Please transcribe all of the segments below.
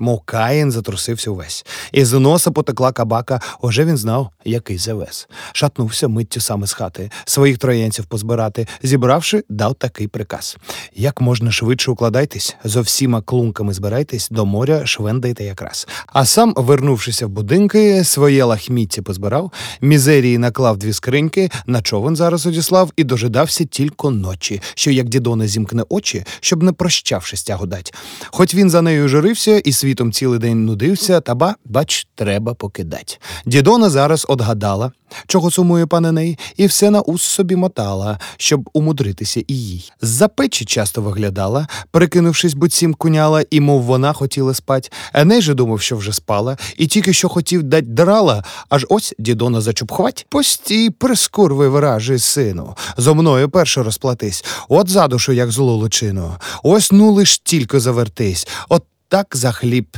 Мов Каїн затрусився увесь. Із носа потекла кабака, уже він знав, який завез. Шатнувся миттю саме з хати, своїх троєнців позбирати. Зібравши, дав такий приказ: як можна швидше укладайтесь, зо всіма клунками збирайтесь, до моря швендайте якраз. А сам, вернувшися в будинки, своє лахміття позбирав, мізерії наклав дві скриньки, на човен зараз одіслав і дожидався тільки ночі, що як дідона зімкне очі, щоб не прощавшись тягу дать. Хоч він за нею журився і світом цілий день нудився, та ба, бач, треба покидать. Дідона зараз одгадала, чого сумує пане неї, і все на ус собі мотала, щоб умудритися і їй. З-за печі часто виглядала, прикинувшись, буцім куняла, і мов вона хотіла спать. Еней же думав, що вже спала, і тільки що хотів дать драла, аж ось дідона зачупхвать. Постій, прискурви вражий, сину. Зо мною перше розплатись. От за душу, як злу личину. Ось ну лиш тільки завертись. От так за хліб.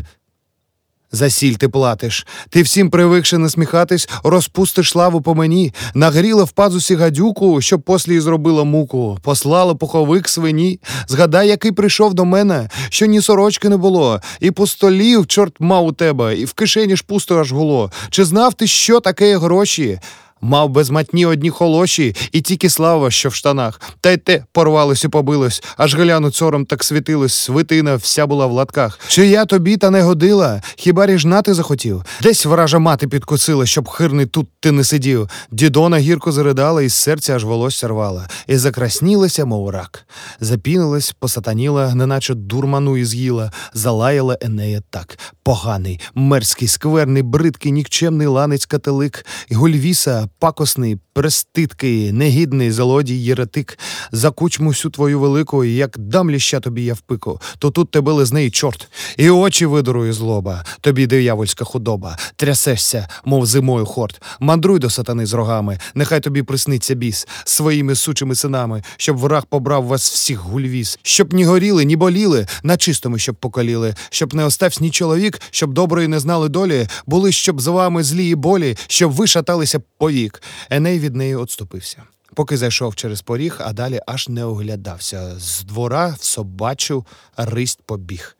За сіль ти платиш. Ти всім привикши насміхатись, розпустиш славу по мені, нагріла в пазусі гадюку, щоб послі зробила муку, послала пуховик свині. Згадай, який прийшов до мене, що ні сорочки не було, і пустолів чорт мав у тебе, і в кишені ж пусто аж гуло. Чи знав ти, що таке гроші? Мав без матні одні холоші, і тільки слава, що в штанах. Та й те порвалось і побилось, аж гляну цором так світилось, свитина вся була в латках. Чи я тобі та не годила? Хіба ріжнати захотів? Десь вража мати підкосила, щоб хирний тут ти не сидів. Дідона гірко заридала, і з серця аж волосся рвала, і закраснілася, мов рак. Запінилась, посатаніла, неначе дурману і з'їла, залаяла Енея так. Поганий, мерзкий, скверний, бридкий, нікчемний ланець кателик, гульвіса, пакосний, престидкий, негідний злодій єретик, за кучму всю твою велику, і як дам ліща тобі я в пику, то тут тебе лизне чорт, і очі видорує злоба, тобі диявольська худоба, трясешся, мов зимою хорт, мандруй до сатани з рогами, нехай тобі присниться біс своїми сучими синами, щоб враг побрав вас всіх гульвіз, щоб ні горіли, ні боліли, на чистому щоб покаліли, щоб не оставсь ні чоловік, щоб доброї не знали долі, були щоб з вами злі і болі, щоб ви шаталися повік. Еней від неї отступився. Поки зайшов через поріг, а далі аж не оглядався. З двора в собачу ристь побіг.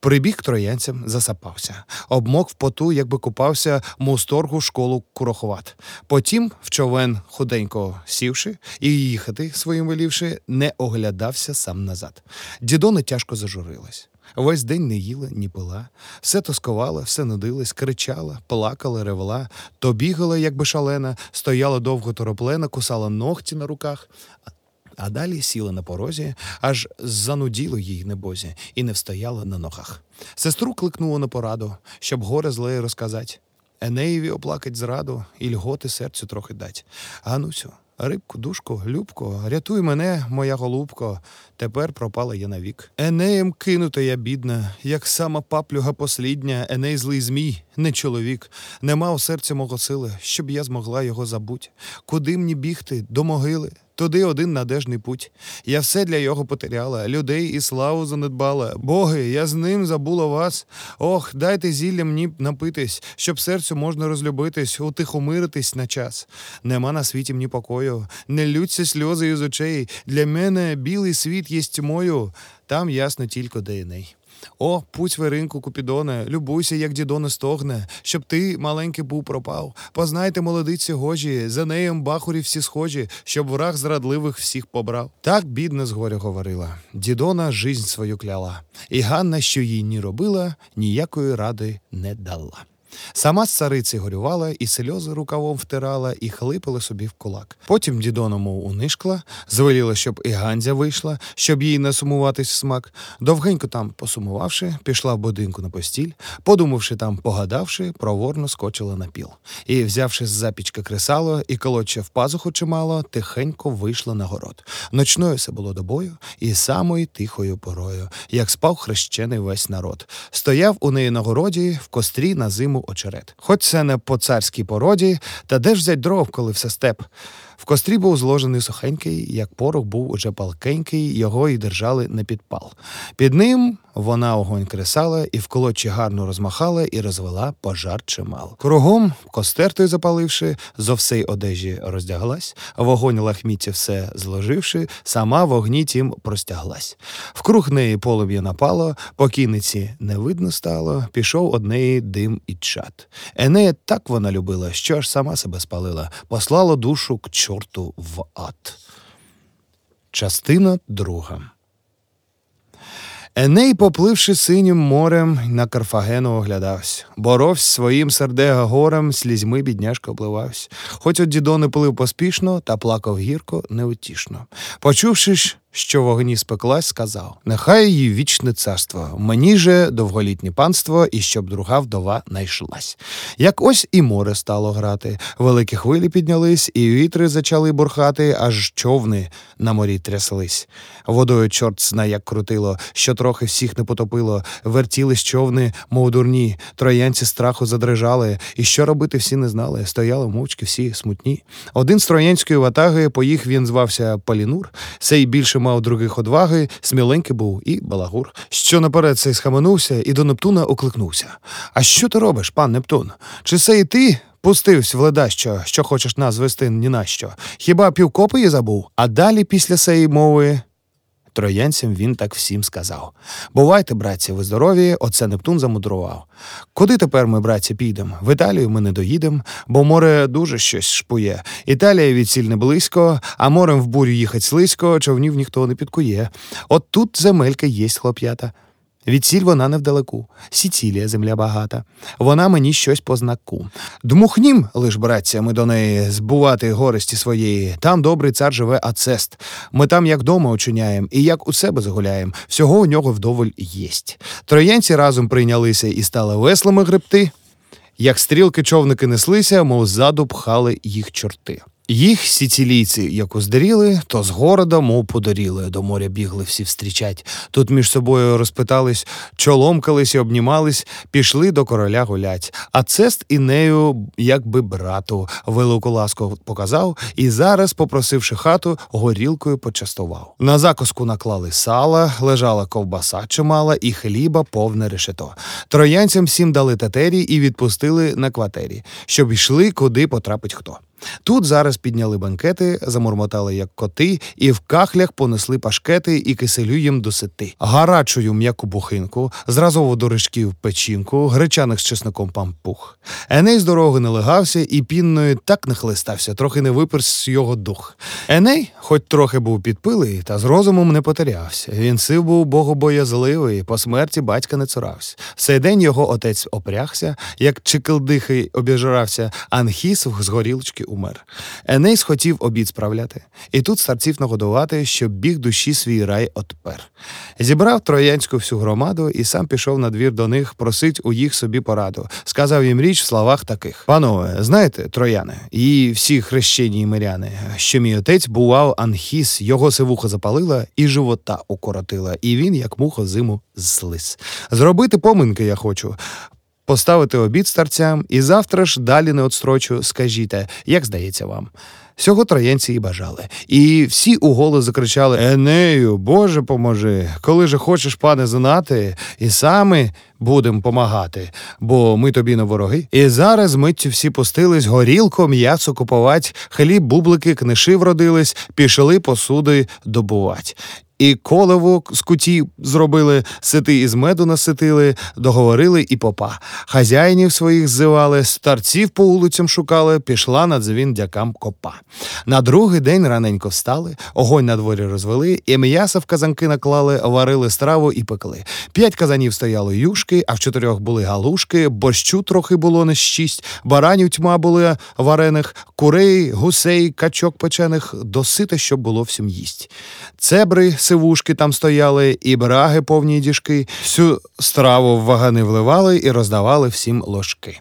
Прибіг троянцям, засапався, обмок в поту, якби купався мусторгу школу куроховат. Потім, в човен худенько сівши і їхати своїм велівши, не оглядався сам назад. Дідони тяжко зажурилась. Весь день не їла, ні пила, все тоскувала, все нудилась, кричала, плакала, ревла, то бігала, якби шалена, стояла довго тороплена, кусала ногті на руках. А далі сіла на порозі, аж зануділо їй небозі, і не встояла на ногах. Сестру кликнула на пораду, щоб горе злеє розказать. Енеєві оплакать зраду і льготи серцю трохи дать. Ганусю, рибку, душку, любко, рятуй мене, моя голубко, тепер пропала я навік. Енеєм кинута я, бідна, як сама паплюга послідня, Еней злий змій, не чоловік. Нема у серці мого сили, щоб я змогла його забуть. Куди мені бігти? До могили. Туди один надежний путь. Я все для його потеряла, людей і славу занедбала. Боги, я з ним забула вас. Ох, дайте зілля мені напитись, щоб серцю можна розлюбитись, утихомиритись на час. Нема на світі мені покою, не лються сльози із очей. Для мене білий світ є тьмою, там ясно тільки де Еней. О, путь веринку, Купідоне, любуйся, як дідоне стогне, щоб ти, маленький, був пропав. Познайте молодиці гожі, за неєм бахурі всі схожі, щоб враг зрадливих всіх побрав. Так бідна з горя говорила. Дідона жизнь свою кляла, і Ганна, що їй ні робила, ніякої ради не дала. Сама з цариці горювала, і сльози рукавом втирала, і хлипала собі в кулак. Потім дідона, мов унишкла, звеліла, щоб і Ганзя вийшла, щоб їй не сумуватись в смак. Довгенько там посумувавши, пішла в будинку на постіль, подумавши там, погадавши, проворно скочила на піл. І, взявши з запічка кресало і колоче в пазуху чимало, тихенько вийшла на город. Ночною все було добою, і самою тихою порою, як спав хрещений весь народ. Стояв у неї на городі в кострі на зиму очерет. Хоч це не по царській породі, та де ж взять дров, коли все степ. В кострі був зложений сухенький, як порох був уже палкенький, його й держали на підпал. Під ним вона огонь кресала і в колодчі гарно розмахала і розвела пожар чимал. Кругом, костертою запаливши, зо всей одежі роздяглась, вогонь лахміття все зложивши, сама в огні тім простяглась. Вкруг неї полум'я напало, покійниці не видно стало, пішов од неї дим і чад. Енея так вона любила, що аж сама себе спалила, послала душу к чорту в ад. Частина друга. Еней, попливши синім морем, на Карфагену оглядався. Боровсь своїм сердега горем, слізьми бідняшка обливався. Хоч от дідони плив поспішно, та плакав гірко, неутішно. Почувши ж, що в огні спеклась, сказав: Нехай її вічне царство, мені же довголітнє панство, і щоб друга вдова найшлась. Як ось і море стало грати, великі хвилі піднялись, і вітри зачали бурхати, аж човни на морі тряслись. Водою чорт зна як крутило, що трохи всіх не потопило, вертілись човни, мов дурні, троянці страху задрижали, і що робити всі не знали. Стояли мовчки всі смутні. Один з троянської ватаги, по їх він звався Палінур, сей більше мав других одваги, сміленький був і балагур. Що наперед цей схаменувся і до Нептуна окликнувся. А що ти робиш, пан Нептун? Чи це і ти? пустивсь в ледащо, що хочеш нас вести ні на що. Хіба півкопи забув? А далі після сеї мови. Троянцям він так всім сказав. Бувайте, братці, ви здорові, оце Нептун замудрував. Куди тепер ми, братці, підемо? В Італію ми не доїдемо, бо море дуже щось шпує. Італія від сіль не близько, а морем в бурю їхать слизько, човнів ніхто не підкує. От тут земелька єсть хлоп'ята. Відсіль вона невдалеку, Сіцілія земля багата. Вона мені щось по знаку. Дмухнім, лиш, братця, ми до неї збувати гористі своєї. Там добрий цар живе Ацест. Ми там як дома очиняєм, і як у себе загуляєм. Всього у нього вдоволь єсть. Троянці разом прийнялися і стали веслами гребти. Як стрілки човники неслися, мов ззаду пхали їх чорти. Їх сіцілійці, як уздаріли, то з города, мов подоріли, до моря бігли всі встрічать. Тут між собою розпитались, чоломкались і обнімались, пішли до короля гулять. А цест і нею, якби брату, велику ласку показав і зараз, попросивши хату, горілкою почастував. На закуску наклали сала, лежала ковбаса чимала і хліба повне решето. Троянцям всім дали татері і відпустили на кватері, щоб йшли, куди потрапить хто. Тут зараз підняли банкети, замурмотали як коти, і в кахлях понесли пашкети і киселю їм досити. Гарачую м'яку бухинку, зразу водоришків печінку, гречаних з чесником пампух. Еней з дороги не легався і пінною так не хлистався, трохи не виперс його дух. Еней, хоч трохи був підпилий, та з розумом не потерявся. Він сив був богобоязливий, по смерті батька не цурався. В цей день його отець опрягся, як чикалдихий обіжрався, анхіс з горілочки умер. Еней схотів обід справляти, і тут старців нагодувати, щоб біг душі свій рай отпер. Зібрав троянську всю громаду і сам пішов на двір до них, просить у їх собі пораду. Сказав їм річ в словах таких: Панове, знаєте, трояни, і всі хрещені миряни, що мій отець бував анхіс, його сивуха запалила і живота укоротила, і він, як муха, зиму злис. Зробити поминки я хочу. Поставити обід старцям і завтра ж далі не отстрочу, скажіте, як здається вам. Всього троянці і бажали. І всі у голос закричали Енею, Боже поможи, коли же хочеш, пане, знати, і саме будем помагати, бо ми тобі не вороги. І зараз миттю всі пустились горілко, м'ясо купувати, хліб, бублики, книши вродились, пішли посуди добувати. І колево з куті зробили, сити із меду наситили, договорили і попа. Хазяїнів своїх ззивали, старців по вулицям шукали, пішла на дзвін дякам копа. На другий день раненько встали, огонь на дворі розвели, і м'яса в казанки наклали, варили страву і пекли. П'ять казанів стояли юшки, а в чотирьох були галушки, борщу трохи було не шість, баранів тьма були варених, курей, гусей, качок печених, досите, щоб було всім їсть. Цебри, сивушки там стояли, і браги повні діжки, всю страву в вагани вливали і роздавали всім ложки.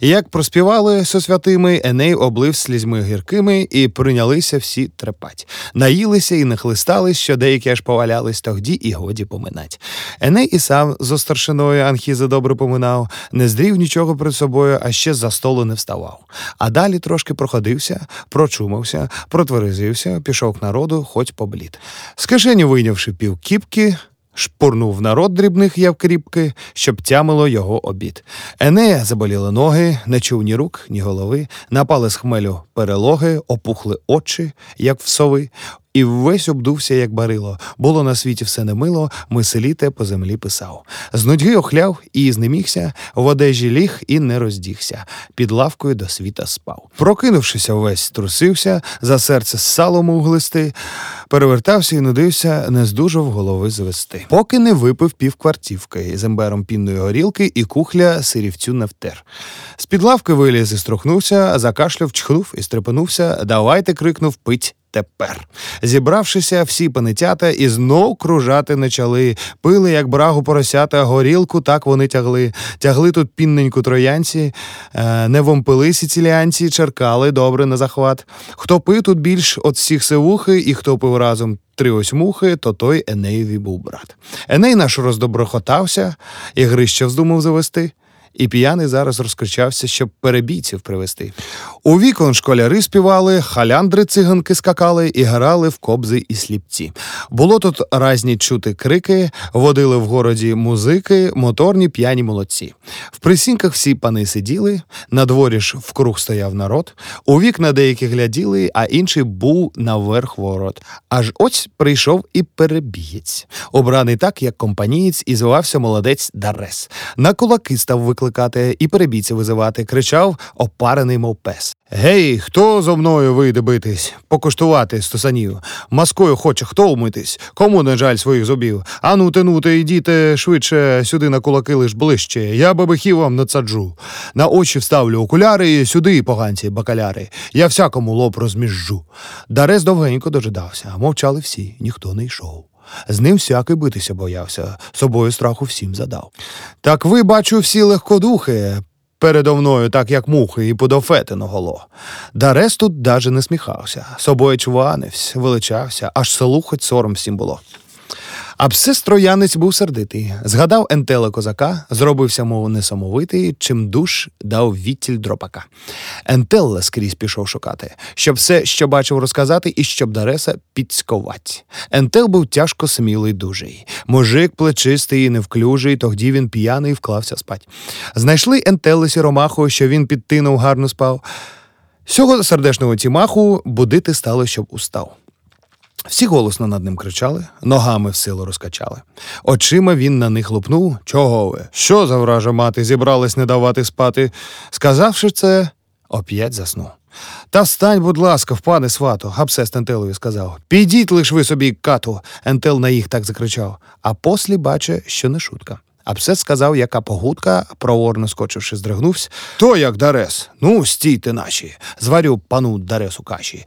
І як проспівали со святими, Еней облив слізьми гіркими, і прийнялися всі трепать. Наїлися і нахлистались, що деякі аж повалялись тогді, і годі поминать. Еней і сам зо старшиною Анхіза добре поминав, не здрів нічого перед собою, а ще за столу не вставав. А далі трошки проходився, прочумався, протверезився, пішов к народу, хоч поблід. З кишені вийнявши пів кіпки, шпурнув народ дрібних явкріпки, щоб тямило його обід. Енея заболіли ноги, не чув ні рук, ні голови, напали з хмелю перелоги, опухли очі, як в сови, і ввесь обдувся, як барило. Було на світі все немило, миселіте по землі писав. З нудьги охляв і знемігся, в одежі ліг і не роздігся. Під лавкою до світа спав. Прокинувшися, весь трусився, за серце з салом углисти, перевертався і нудився, не здужав голови звести. Поки не випив півквартівки з ембером пінної горілки і кухля сирівцю не втер. З-під лавки виліз і струхнувся, закашляв, чхнув і стрепенувся. Давайте крикнув пить. Тепер, зібравшися, всі панетята і знов кружати почали. Пили, як брагу поросята, горілку так вони тягли. Тягли тут пінненьку троянці, е, не вомпили сіціліанці, черкали добре на захват. Хто пив тут більш от всіх сивухи, і хто пив разом три ось мухи, то той Енеєві був брат. Еней наш роздоброхотався, і Грища вздумав завести. І п'яний зараз розкричався, щоб перебійців привезти. У вікон школяри співали, халяндри циганки скакали і грали в кобзи і сліпці. Було тут разні чути крики, водили в городі музики, моторні п'яні молодці. В присінках всі пани сиділи, на дворі ж вкруг стояв народ, у вікна деякі гляділи, а інший був наверх ворот. Аж ось прийшов і перебієць, обраний так, як компанієць, і звався молодець Дарес. На кулаки став викликати і перебійця визивати, кричав, опарений, мов пес. Гей, хто зо мною вийде битись, покуштувати стосанів? Маскою хоче хто умитись? Кому не жаль своїх зубів? Ану, тенуте, йдіте швидше сюди на кулаки лиш ближче. Я бабихів вам надсаджу. На очі вставлю окуляри, сюди, поганці, бакаляри. Я всякому лоб розміжжу. Дарес довгенько дожидався, мовчали всі, ніхто не йшов. З ним всякий битися боявся, собою страху всім задав. Так ви, бачу, всі легкодухи, передо мною, так як мухи, і подофетино голо. Дарес тут даже не сміхався, собою чуванився, величався, аж селу хоч сором всім було. А псис троянець був сердитий, згадав ентела козака, зробився, мов несамовитий, чим душ дав відтіль дропака. Ентелла скрізь пішов шукати, щоб все, що бачив, розказати, і щоб Дареса підськовать. Ентел був тяжко смілий, дужий. Мужик плечистий і невклюжий, тоді він п'яний вклався спать. Знайшли Ентелли сіромаху, що він під тином гарно спав. Сього сердешного тімаху будити стало, щоб устав. Всі голосно над ним кричали, ногами в силу розкачали. Очима він на них лупнув. Чого ви? Що за вража мати зібрались не давати спати? Сказавши це, оп'ять заснув. Та встань, будь ласка, впане свато, Гапсест Ентелові сказав. Підіть лиш ви собі, кату. Ентел на їх так закричав, а послі баче, що не шутка. Апсет сказав, яка погудка, проворно скочивши, здригнувся. То як Дарес, ну, стійте наші, зварю пану Даресу каші.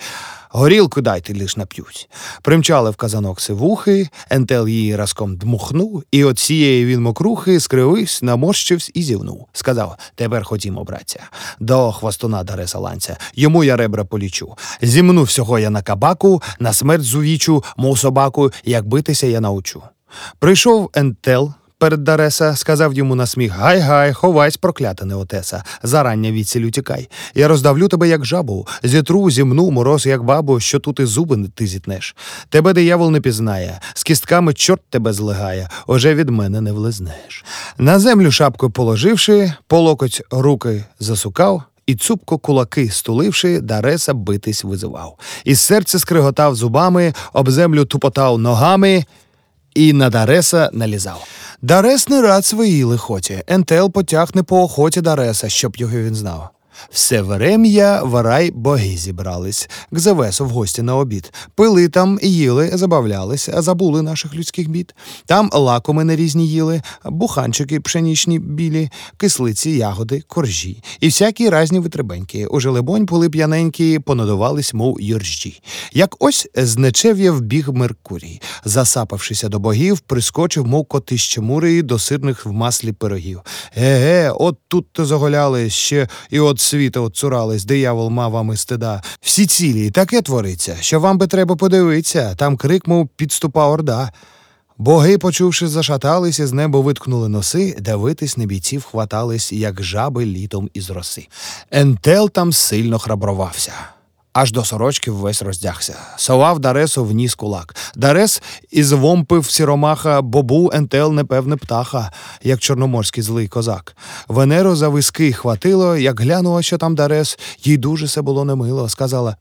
Горілку дайте лиш нап'ють. Примчали в казанок сивухи, Ентел її разком дмухнув, і от цієї він мокрухи скривився, наморщився і зівнув. Сказав: Тепер ходімо, братця, до хвостуна Дареса ланця. Йому я ребра полічу. Зімну всього я на кабаку, на смерть зувічу, мов собаку, як битися я научу. Прийшов Ентел перед Дареса, сказав йому на сміх Гай-гай, ховайсь, проклята неотеса, зарання відсіль тікай. Я роздавлю тебе, як жабу, зітру, зімну, мороз, як бабу, що тут і зуби ти зітнеш. Тебе диявол не пізнає, з кістками чорт тебе злигає, уже від мене не влезнеш. На землю шапку положивши, по локоть руки засукав. І цупко кулаки стуливши, Дареса битись визивав. Із серця скриготав зубами, об землю тупотав ногами і на Дареса налізав. Дарес не рад своїй лихоті. Ентел потяг не по охоті Дареса, щоб його він знав. Все верем'я, варай боги зібрались, к Зевесу в гості на обід. Пили там, їли, забавлялись, забули наших людських бід. Там лакоми на різні їли, буханчики пшенічні білі, кислиці, ягоди, коржі. І всякі разні витребеньки. Уже либонь були п'яненькі, понадувались, мов юржі. Як ось з нечев'я вбіг Меркурій. Засапавшися до богів, прискочив, мов коти з чемурії, до сирних в маслі пирогів. Еге, от тут то заголяли, ще і от світа отцурались, диявол мав вами стида. Всі цілі, таке твориться, що вам би треба подивитися, там крик, мов підступа орда. Боги, почувши, зашатались, і з неба виткнули носи, дивитись на бійців хватались, як жаби літом із роси. Ентел там сильно храбрувався. Аж до сорочки ввесь роздягся. Совав Даресу в ніс кулак. Дарес із вомпив сіромаха, бо був ентел непевне птаха, як чорноморський злий козак. Венеру за виски хватило, як глянула, що там Дарес, їй дуже все було немило. Сказала